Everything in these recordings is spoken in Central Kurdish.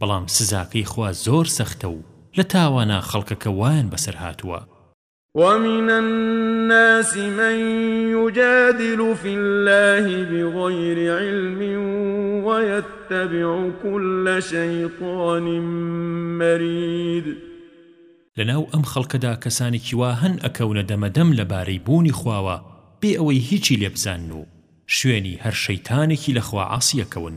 بەڵام سزاکەی خوا زۆر سەختە و لە تاوانا خەڵکەکە وایان بەسەر هاتووە. ومن الناس من یجادل فی اللە بغیر علم ویتبع کل شیطان مرید لەناو ئەم خەڵکەدا کەسانێکی وا هەن ئەکەونە دەمەدەم لەبارەی بوونی خواوە بێ ئەوەی هیچی لێ بزانن و شوێنی هەر شەیتانێکی لە خوا عاسی ئەکەون.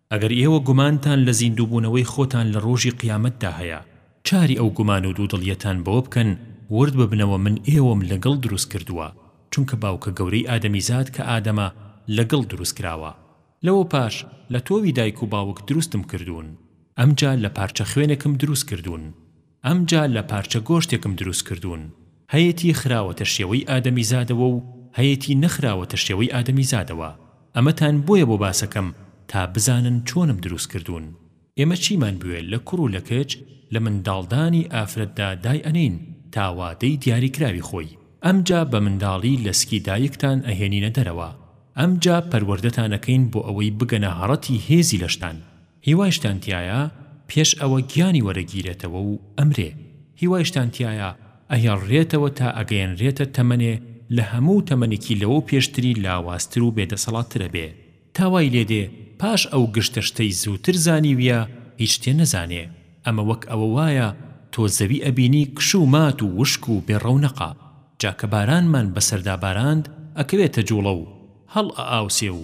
ئەگەر ئێوە گومانتان لە زیندووبوونەوەی خۆتان لە ڕۆژی قیامەتدا هەیە، چاری ئەو گومان و دوودڵییەتان بەوە بکەن ورد ببنەوە من ئێوەم لە گڵ دروست کردووە، چونکە باوکە گەورەی ئادەمیزاد کە ئادەمە لە گڵ دروست کراوە، لەوەوپاش لە تۆوی دایک و باوک دروستم کردوون، ئەمجا لە پارچە خوێنێکم دروست کردوون. ئەمجا لە پارچە گۆشتێکم دروست کردوون هەیەتی خراوەتە شێوەی ئادەمیزادەوە و هەیەتی نەخراوەتە شێوەی ئادەمیزادەوە ئەمەتان بۆیە بۆ باسەکەم تا بزانن چۆنم دروست کردوون ئێمە چیمان بوێ لە کوڕ و لە کچ لە منداڵدانی ئافرەتدا دای ئەنێین تا وادەی دیاریکراوی خۆی ئەمجا بە منداڵی لە سکی دایکتان ئەهێنینە دەرەوە ئەمجا پەروەردەتان ئەکەین بۆ ئەوەی بگەنە هەڕەتی هێزی لەشتان هیوایشتان تیایە پێش ئەوە گیانی وەرەگیرێتەوە و ئەمرێ، هیوایشتان تیایە ئەهێڵرێتەوە تا ئەگەیەنرێتە تەمەنێ لە هەموو تەمەنێکی لەوەو پێشتری لاوازتر و بێدەسەڵاتتر ئەبێ، تا وای لێدێ پاش ئەو گشتە شتەی زووتر زانیویە هیچ تێ نەزانێ، ئەمە وەک ئەوە وایە تۆ زەوی ئەبینی کش و مات و وشک و بێ ڕەونەقە، جا کە بارانمان بەسەردا باراند ئەکەوێتە جوڵە و هەڵئەئاوسێ و،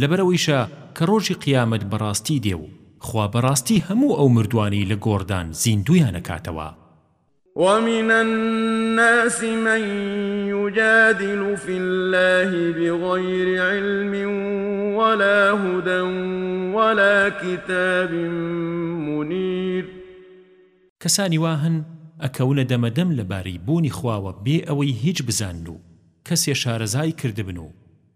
لەبەرئەوەیشە کە ڕۆژی قیامەت بەڕاستی دێ و خوا بەڕاستی هەموو ئەو مردووانەی لە گۆڕدان زیندوویان ئەکاتەوە. ومن الناس من یجادل فی اللە بغیر علم ولا هدی ولا کتاب منیر کەسانی وا هەن ئەکەونە دەمەدەم لەبارەی بوونی خواوە بێ ئەوەی هیچ بزانن و کەسێ شارەزای کردبن و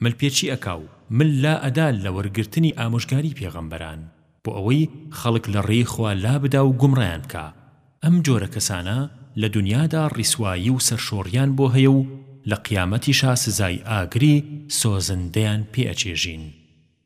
مل پێچی ئەکا و مل لا ئەدا لە وەرگرتنی ئامۆژگاری پێغەمبەران بۆ ئەوەی خەڵک لە ڕێی خوا لا بدا و گومڕایان کا، ئەم جۆرە کەسانە لە دونیادا ڕیسوایی و سەرشۆڕیان بۆ هەیە و لە قیامەتیشا سزای ئاگری سۆزندەیان پێ ئەچێژین.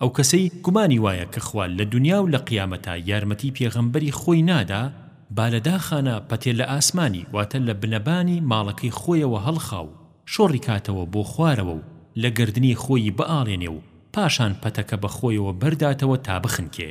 ئەو کەسەی گومانی وایە کە خوا لە دونیا و لە قیامەتا یارمەتی پێغەمبەری خۆی نادا، با لە داخانا پەتێ لە ئاسمانی واتە لە بنەبانی ماڵەکەی خۆیەوە هەڵخا و شۆڕی کاتەوە بۆ خوارەوە و لە گەردنی خۆیی بئاڵێنێ و پاشان پەتەکە بە خۆیەوە بەرداتەوە تا بخنکێ.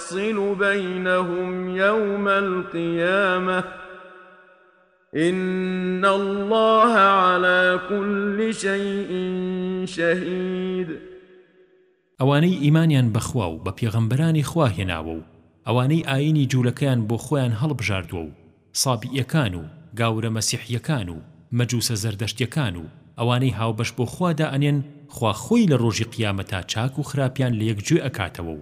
یفصل بینهم یوم القیامە ان اللە علی کل شیء شهید ئەوانەی ئیمانیان بە خوا و بە پێغەمبەرانی خوا هێناوە و ئەوانەی ئایینی جوولەکەیان بۆ خۆیان هەڵبژاردووە و سابیئەکان و گاورە مەسیحیەکان و مەجووسە زەردەشتیەکان و ئەوانەی هاوبەش بۆ خوا دائەنێن خوا خۆی لە ڕۆژی قیامەتا چاک و خراپیان لەیەک جوێ ئەکاتەوە و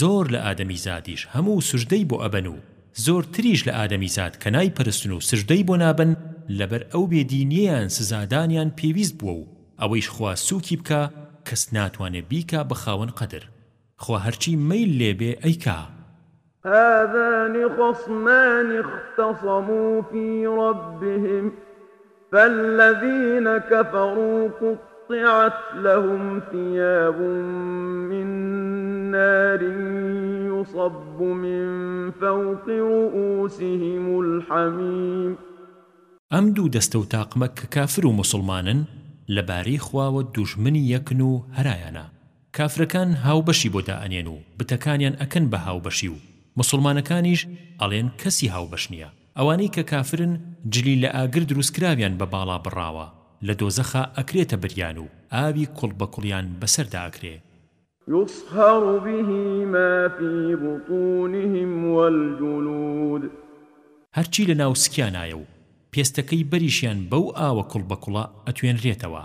زۆر لە ئادەمیزادیش هەموو سوجدەی بۆ ئەبەن و زۆرتریش لە ئادەمیزاد کە نایپەرستن و سوجدەی بۆ نابەن لەبەر ئەو بێ دینیەیان سزادانیان پێویست بووە و ئەوەیش خوا سوکی بکا کەس ناتوانێ بیکا بە خاوەن قەدر خوا هەرچی مەیل لێ بێ ئەیکا. هذان خصمان اختصموا في ربهم فالذین کفروا قطعت لهم ثیاب من نار یصب من فوق رؤوسهم الحمیم ئەم دوو دەستە و تاقمە کە کافر و موسڵمانن لە بارەی خواوە دوژمنی یەکن و هەرایانە کافرەکان هاوبەشی بۆ دائەنێن و بتەکانیان ئەکەن بە هاوبەشی و موسڵمانەکانیش ئەڵێن کەسی هاوبەش نیە ئەوانەی کە کافرن جلی لە ئاگر دروست کراویان بە باڵا بڕاوە لە دۆزەخا ئەکرێتە بریان و ئاوی کوڵ بە کوڵیان بەسەردا ئەکرێ. یصهر به ما فی بطونهم والجلود. هەرچی لە ناو سکیانایە و پێستەکەی بەریشیان بەو ئاوە کوڵ بە کوڵە ئەتوێنرێتەوە.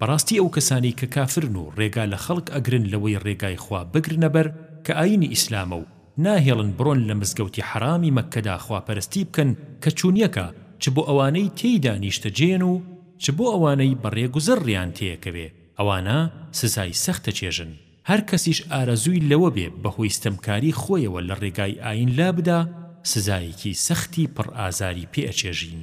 بەڕاستی ئەو کەسانەی کە کافرن و ڕێگا لە خەڵک ئەگرن لەوەی ڕێگای خوا بگرنە بەر کە ئایینی ئیسلامە و ناهێڵن بڕۆن لە مزگەوتی حەڕامی مەککەدا خواپەرستی بکەن کە چونیەکە چ بۆ ئەوانەی تێیدا نیشتەجێن و چ بۆ ئەوانەی بە ڕێگوزەر ڕێیان تێیەکەوێ ئەوانە سزای سەخت ئەچێژن. هەر کەسیش ئارەزووی لەوە بێ بە هۆی ستەمکاری خۆیەوە لە ڕێگای ئایین لابدا سزایەکی سەختی پڕ ئازاری پێ ئەچێژین.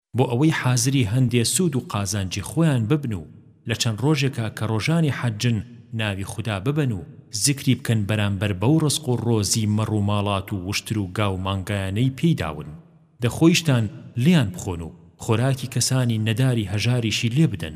بۆ ئەوەی حازری هەندێ سوود و قازانجی خۆیان ببن و لە چەند ڕۆژێکا کە ڕۆژانی حەجن ناوی خودا ببەن و زیکری بکەن بەرامبەر بەو ڕزق و ڕۆزی مەڕ و ماڵات و وشتر و گا و مانگایانەی پێی داون دە خۆیشتان لێیان بخۆن و خۆراکی کەسانی نەداری هەژاریشی لێ بدەن.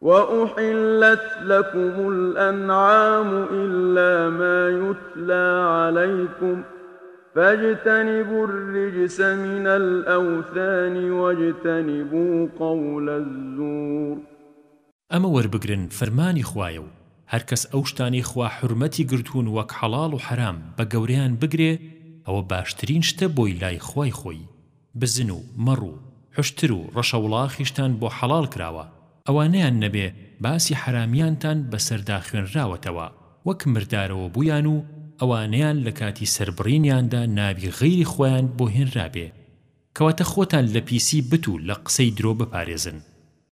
وأحلت لكم الأنعام إلا ما يتلى عليكم فاجتنبوا الرجس من الأوثان واجتنبوا قول الزور ئەمە وەربگرن فەرمانی خوایە و هەرکەس ئەو شتانەی خوا حورمەتی گردوون وەک حەڵاڵ و حەرام بە گەورەیان بگرێ ئەوە باشترین شتە بۆی لای خوای خۆی. بزن و مەڕ و حوشتر و ڕەشەوڵاخیشتان بۆ حەڵاڵ کراوە، ئەوانەیان نەبێ باسی حەرامیانتان بەسەردا خوێنراوەتەوە وەک مردارەوە بوویان و ئەوانەیان لە کاتی سەربڕینیاندا ناوی غەیری خۆیان بۆ هێنرابێ، کەواتە خۆتان لە پیسی بت و لە قسەی درۆ بپارێزن.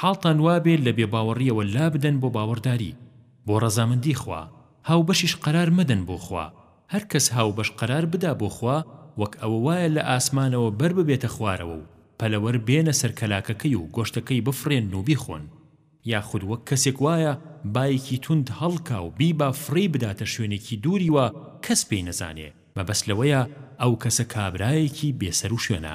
حاڵتان وابێ لە بێباوەڕیەوە لابدەن بۆ باوەڕداری، بۆ ڕەزامەندی خوا، هاوبەشیش قەرار مەدەن بۆ خوا، هەرکەس هاوبەش قەرار بدا بۆ خوا وەک ئەوە وایە لە ئاسمانەوە بەر ببێتە خوارەوە و پەلەوەر بێنە سەر کەلاکەکەی و گۆشتەکەی بفڕێنن و بیخۆن، یاخود وەک کەسێک وایە بایەکی توند هەڵکا و بیبا فڕێی بداتە شوێنێکی دووری وا کەس پێی نەزانێ، مەبەست لەوەیە ئەو کەسە کابرایەکی بێ سەروشوێنە.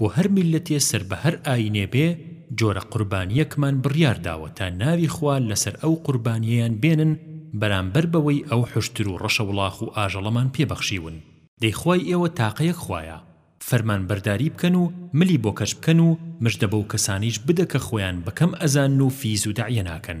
بۆ هەر میللەتێ سەر بە هەر ئاینێ بێ جۆرە قوربانیەکمان بڕیار داوە تا ناوی خوا لەسەر ئەو قوربانیەیان بێنن بەرامبەر بەوەی ئەو حوشتر و ڕەشە وڵاخ و ئاژەڵەمان پێ بەخشیون دەی خوای ئێوە تاقە یەک خوایە فەرمان بەرداری بکەن و ملی بۆ کەچ بکەن و مژدە بەو کەسانەیش بدە کە خۆیان بە کەم ئەزانن و فیز و دەعیە ناکەن.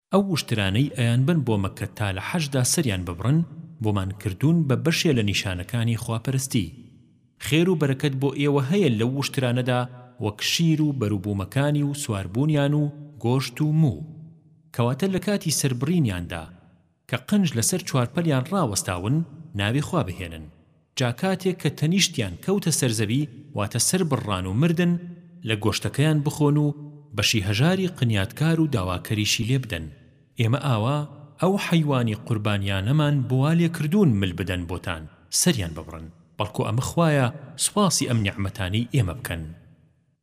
ئەو وشترانەی ئەیانبەن بۆ مەککە تا لە حەجدا سەریان ببڕن بۆمان کردوون بە بەشێ لە نیشانەکانی خواپەرستی. خێر و بەرەکەت بۆ ئێوە هەیە لەو وشترانەدا وەک شیر و بەروبوومەکانی و سواربوونیان و گۆشت و موو. کەواتە لە کاتی سەربڕینیاندا کە قنج لەسەر چوارپەلیان ڕاوەستاون ناوی خوا بهێنن. جا کاتێک کە تەنیشتیان کەوتە سەر زەوی واتە سەر بڕران و مردن لە گۆشتەکەیان بخۆن و بەشی هەژاری قنیاتکار و داواکەریشی لێ بدەن ئێمە ئاوا ئەو حەیوانی قوربانیانەمان بۆ وا لێ کردوون مل بدەن بۆتان سەریان ببڕن بەڵکو ئەمە خوایە سوپاسی ئەم نیعمەتانەی ئێمە بکەن.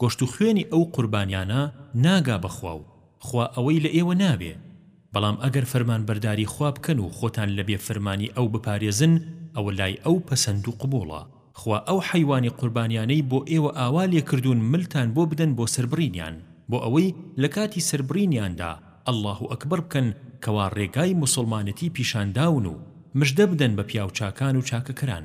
گۆشت و خوێنی ئەو قوربانیانە ناگا بە خوا و خوا ئەوەی لە ئێوە ناوێ، بەڵام ئەگەر فەرمانبەرداری خوا بکەن و خۆتان لە بێ فرمانی ئەو بپارێزن ئەوە لای ئەو پەسەند و قبوڵە. خوا ئەو حەیوانی قوربانیانەی بۆ ئێوە ئاوا لێ کردوون ملتان بۆ بدەن بۆ سەربڕینیان، بۆ ئەوەی لە کاتی سەربڕینیاندا اللە اکبر بکەن کەوا ڕێگای موسڵمانەتی پیشان داون و مژدە بدەن بە پیاو چاکان و چاکەکەران.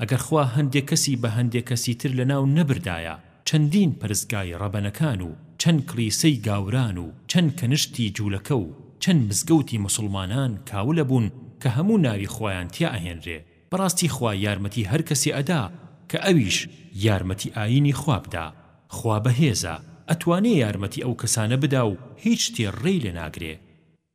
ئەگەر خوا هەندێ کەسی بە هەندێ کەسی تر لەناو نەبردایە چەندین پەرستگای ڕەبەنەکان و چەند کڵیسەی گاوران و چەند کەنشتی جولەکە و چەند مزگەوتی موسڵمانان کاول ئەبوون کە هەموو ناوی خوایان تیا ئەهێنرێ بەڕاستی خوا یارمەتی هەر کەسێ ئەدا کە ئەویش یارمەتی ئاینی خوا بدا خوا بەهێزە ئەتوانێ یارمەتی ئەو کەسانە بدا و هیچ شتێ ڕێی لێ ناگرێ.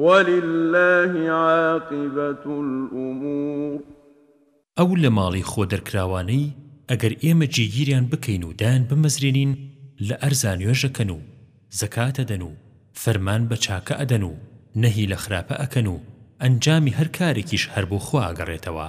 وللە عاقبەت الامور. ئەو لە ماڵی خۆ دەرکراوانەی ئەگەر ئێمە جێگیریان بکەین و دایان بمەزرێنین لە ئەرزا نوێژ ئەکەن و زەکات ئەدەن و فەرمان بە چاکە ئەدەن و نەهی لە خراپە ئەکەن و ئەنجامی هەر کارێکیش هەر بۆ خوا ئەگەڕێتەوە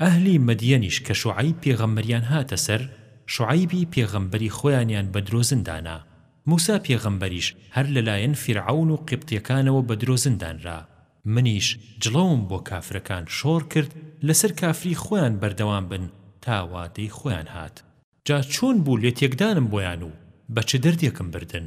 ئەهلی مەدیەنیش کە شوعەیب پێغەمبەریان هاتە سەر، شوعەیبی پێغەمبەری خۆیانیان بە درۆزن دانا، موسا پێغەمبەریش هەر لە لایەن فیرعەون و قیبتیەکانەوە بە درۆزن دانرا، منیش جڵەوم بۆ کافرەکان شۆڕ کرد لەسەر کافری خۆیان بەردەوام بن تا وادەی خۆیان هات، جا چۆن بوو لێتێکدانم بۆیان و بە چ دەردێکم بردن؟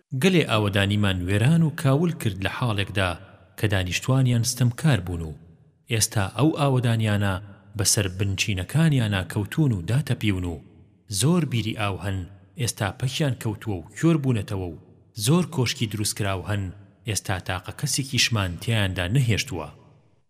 گەلێ ئاوەدانیمان وێران و کاول کرد لە حاڵێکدا کە دانیشتوانیان ستەمکار بوون و ئێستا ئەو ئاوەدانیانە بەسەر بنچینەکانیانا کەوتوون و داتەپیون و زۆر بیری ئاو هەن ئێستا پەکیان کەوتووە و کۆر بوونەتەوە و زۆر کۆشکی دروستکراو هەن ئێستا تاقە کەسێکیشمان تیایاندا نەهێشتووە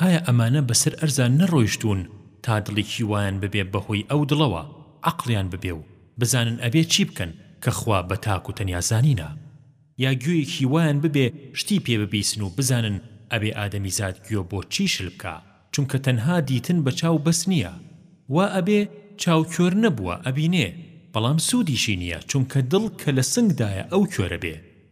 ئایا ئەمانە بەسەر ئەرزا نەڕۆیشتوون تا دڵیکی وایان ببێ بەهۆی ئەو دڵەوە عەقڵیان ببێ و بزانن ئەبێ چی بکەن کە خوا بە تاک و تەنیا زانینە؟ یا گوێیەکی وایان ببێ شتی پێ ببیسن و بزانن ئەبێ ئادەمیزاد گوێ بۆ چی شل بکا چونکە تەنها دیتن بە چاو بەس نییە وا ئەبێ چاو کۆر نەبووە ئەبینێ بەڵام سوودیشی نییە چونکە دڵ کە لە سنگدایە ئەو کۆرە بێ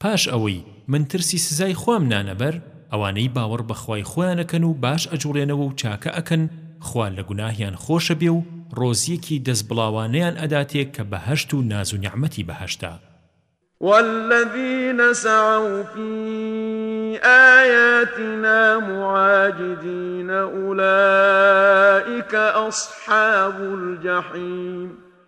پاش ئەوەی من ترسی سزای خوام نانە بەر، ئەوانەی باوەڕ بە خوای خۆیان ئەکەن و باش ئەجوڵێنەوە و چاکە ئەکەن، خوا لە گوناهیان خۆشە بێ و ڕۆزییەکی دەست بڵاوانەیان ئەداتێ کە بەهەشت و ناز و نیعمەتی بەهەشتە. والذین سعوا فی آیاتنا معاجزین اولئک اصحاب الجحیم.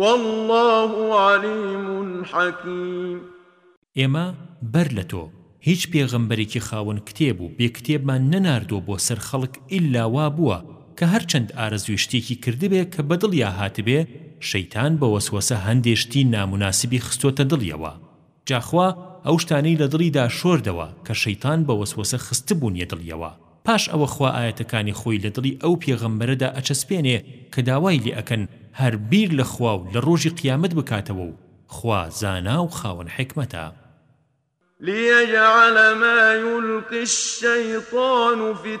واللە علیم حکیم. ئێمە بەر لە تۆ هیچ پێغەمبەرێکی خاوەن کتێب و بێ کتێبمان نەناردووە بۆ سەر خەڵک ئیلا وا بووە کە هەر چەند ئارەزووی شتێکی کردبێ کە بە دڵیا هاتبێ شەیتان بە وەسوەسە هەندێ شتی ناموناسبی خستۆتە دڵیەوە جا خوا ئەو شتانەی لە دڵیدا شۆردەوە کە شەیتان بە وەسوەسە خستبوونیە دڵیەوە، پاش ئەوە خوا ئایەتەکانی خۆی لە دڵی ئەو پێغەمبەرەدا ئەچەسپێنێ کە داوای لێ ئەکەن هەر بیر لە خوا و لە ڕۆژی قیامەت بکاتەوە و خوا زانا و خاوەن حیکمەتە. لیجعل ما یلقی الشیطان فتنە.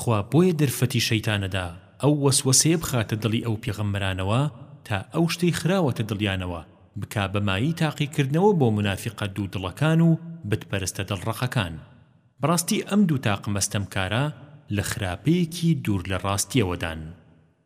خوا بۆیە دەرفەتی شەیتانەدا ئەو وەسوەسەیە بخاتە دڵی ئەو پێغەمبەرانەوە تا ئەو شتەی خراوەتە دڵیانەوە بکا بە مایەی تاقیکردنەوە بۆ مونافیقە دوو دڵەکان و بت پەرستە دڵ ڕەقەکان بەڕاستی ئەم دوو تاقمە ستەمکارە لە خراپەیەکی دوور لە ڕاستیەوەدان.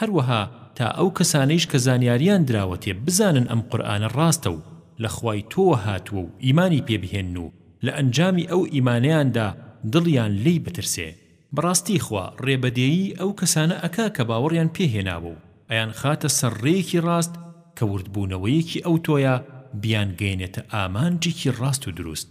هەروەها تا ئەو کەسانەیش کە زانیاریان دراوەتێ بزانن ئەم قورئانە ڕاستە و لە خوای تۆوە هاتووە و ئیمانی پێ بهێنن و لە ئەنجامی ئەو ئیمانەیاندا دڵیان لێی بترسێ بەڕاستی خوا ڕێبەدێیی ئەو کەسانە ئەکا کە باوەڕیان پێ هێناوە و ئەیان خاتە سەر ڕێیەکی ڕاست کە وردبوونەوەیەکی ئەوتۆیە بیانگەیەنێتە ئامانجێکی ڕاست و دروست.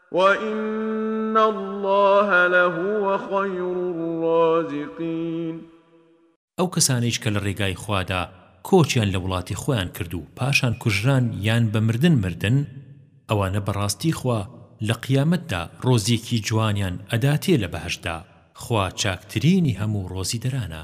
وَإِنَّ اللَّهَ لَهُوَ خَیْرُ الرَّازِقِینَ. ئەو کەسانەیش کە لە ڕێگای خوادا کۆچیان لە وڵاتی خۆیان کرد و پاشان کوژران یان بە مردن مردن ئەوانە بەڕاستی خوا لە قیامەتدا ڕۆزییەکی جوانیان ئەداتێ لە بەهەشتدا، خوا چاکترینی هەموو ڕۆزیدەرانە.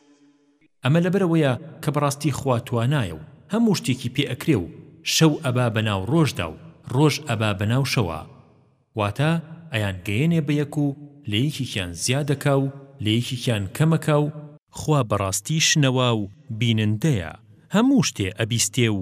ئەمە لەبەرئەوەیە کە بەڕاستی خوا توانایە و هەموو شتێکی پێ ئەکرێ و شەو ئەبا بە ناو ڕۆژدا و ڕۆژ ئەبا بە ناو شەوا واتە ئەیان گەیەنێ بە یەک و لە یەکێکیان زیاد ئەکا و لە یەکێکیان کەم ئەکا و خوا بەڕاستی شنەوا و بینندەیە هەموو شتێ ئەبیستێ و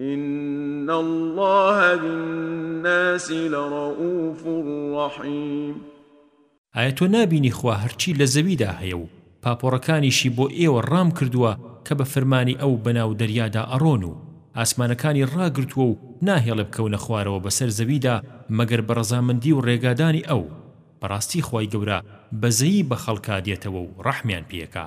ان اللە بالناس لرءوف رحیم ئایا تۆ نابینی خوا هەرچی لە زەویدا هەیە و پاپۆڕەکانیشی بۆ ئێوە ڕام کردووە کە بە فەرمانی ئەو بەناو دەریادا ئەڕۆن و ئاسمانەکانی ڕاگرتووە و ناهێڵێ بکەونە خوارەوە بەسەر زەویدا مەگەر بە ڕەزامەندی و ڕێگادانی ئەو بەڕاستی خوای گەورە بەزەیی بە خەڵکا دێتەوە و ڕەحمیان پێکا.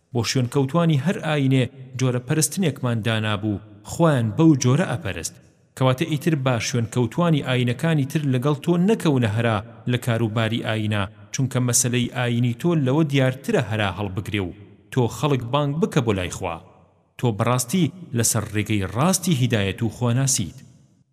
بۆ شوێنکەوتوانی هەر ئاینێ جۆرە پەرستنێکمان دانابوو خوایان بەو جۆرە ئەپەرست کەواتە ئیتر با شوێنکەوتوانی ئاینەکانی تر لەگەڵ تۆ نەکەونە هەرا لە کارو باری ئاینە چونکە مەسەلەی ئاینی تۆ لەوە دیارترە هەرا هەڵبگرێ و تۆ خەڵک بانگ بکە بۆ لای خوا تۆ بەڕاستی لەسەر ڕێگەی ڕاستی هیدایەت و خواناسیت.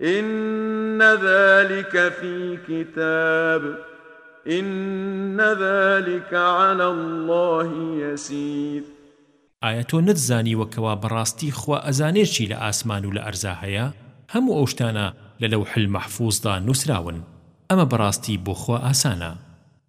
ان ذلک فی کتاب ان ذلک علی اللە یسیر ئایا تۆ نەتزانیوە کەوا بەڕاستی خوا ئەزانێ چی لە ئاسمان و لە ئەرزا هەیە هەموو ئەو شتانە لە لەوح المحفوظدا نوسراون ئەمە بەڕاستی بۆ خوا ئاسانە.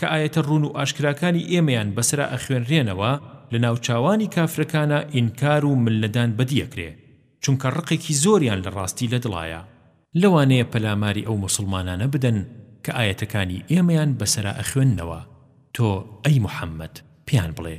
کە ئایەتە ڕوون و ئاشکراکانی ئێمەیان بەسەرا ئەخوێنرێنەوە، لە ناوچاوانی کافرەکانا ئینکار و ملنەدان بەدی ئەکرێ، چونکە ڕقێکی زۆریان لە ڕاستی لە دڵایە. لەوانەیە پەلاماری ئەو موسڵمانانە بدەن کە ئایەتەکانی ئێمەیان بەسەرا ئەخوێننەوە، تۆ، ئەی محەممەد، پێیان بڵێ،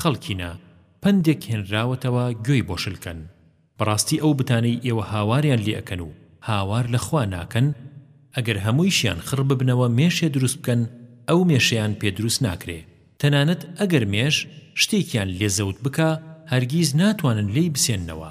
خەڵکینە، پەندێک هێنراوەتەوە گوێی بۆ شل کەن، بەڕاستی ئەو بتانەی ئێوە هاواریان لێ ئەکەن و هاوار لە خوا ناکەن، ئەگەر هەموویشیان خڕ ببنەوە مێشێ دروست بکەن ئەو مێشەیان پێ دروست ناکرێ، تەنانەت ئەگەر مێش شتێکیان لێ زەوت بکا هەرگیز ناتوانن لێی بسێننەوە.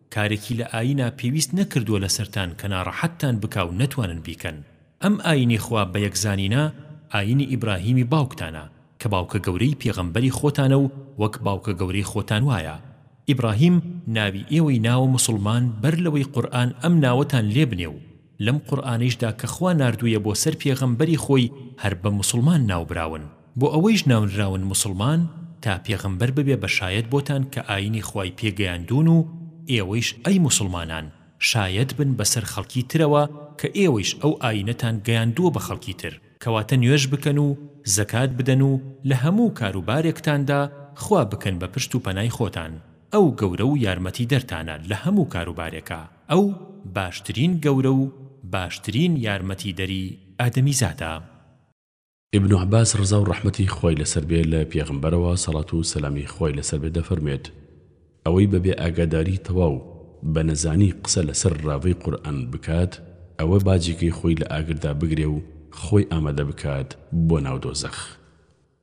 کارێکی لە ئاینا پێویست نەکردووە لەسەرتان کە ناڕەحەتتان بکا و نەتوانن بیکەن ئەم ئاینی خوا بە یەک زانینە ئاینی ئیبراهیمی باوکتانە کە باوکە گەورەی پێغەمبەری خۆتانە و وەک باوکە گەورەی خۆتان وایە ئیبراهیم ناوی ئێوەی ناوە موسڵمان بەر لەوەی قورئان ئەم ناوەتان لێ بنێ و لەم قورئانەیشدا کە خوا ناردوویە بۆ سەر پێغەمبەری خۆی هەر بە موسڵمان ناوبراون بۆ ئەوەیش ناونراون موسڵمان تا پێغەمبەر ببێ بە شایەت بۆتان کە ئاینی خوای پێ گەیاندوون و ئێوەیش ئەی موسڵمانان شایەت بن بەسەر خەڵکی ترەوە کە ئێوەیش ئەو ئاینەتان گەیاندووە بە خەڵکی تر کەواتە نوێژ بکەن و زەکات بدەن و لە هەموو کار و بارێکتاندا خوا بکەن بە پشت و پەنای خۆتان ئەو گەورە و یارمەتیدەرتانە لە هەموو کار و بارێکا. ئەو باشترین گەورە و باشترین یارمەتی دەری ئادەمیزادە. ابن عباس ڕەزا و ڕەحمەتی خوای لەسەر بێ لە پێغەمبەرەوە سەڵات و سەلامی خوای لەسەر بێ دەفەرموێت، ئەوەی بە بێ ئاگاداری تەواو بە نەزانی قسە لەسەر ڕاڤەی قورئان بکات ئەوە با جێگەی خۆی لە ئاگردا بگرێ و خۆی ئامادە بکات بۆ ناو دۆزەخ.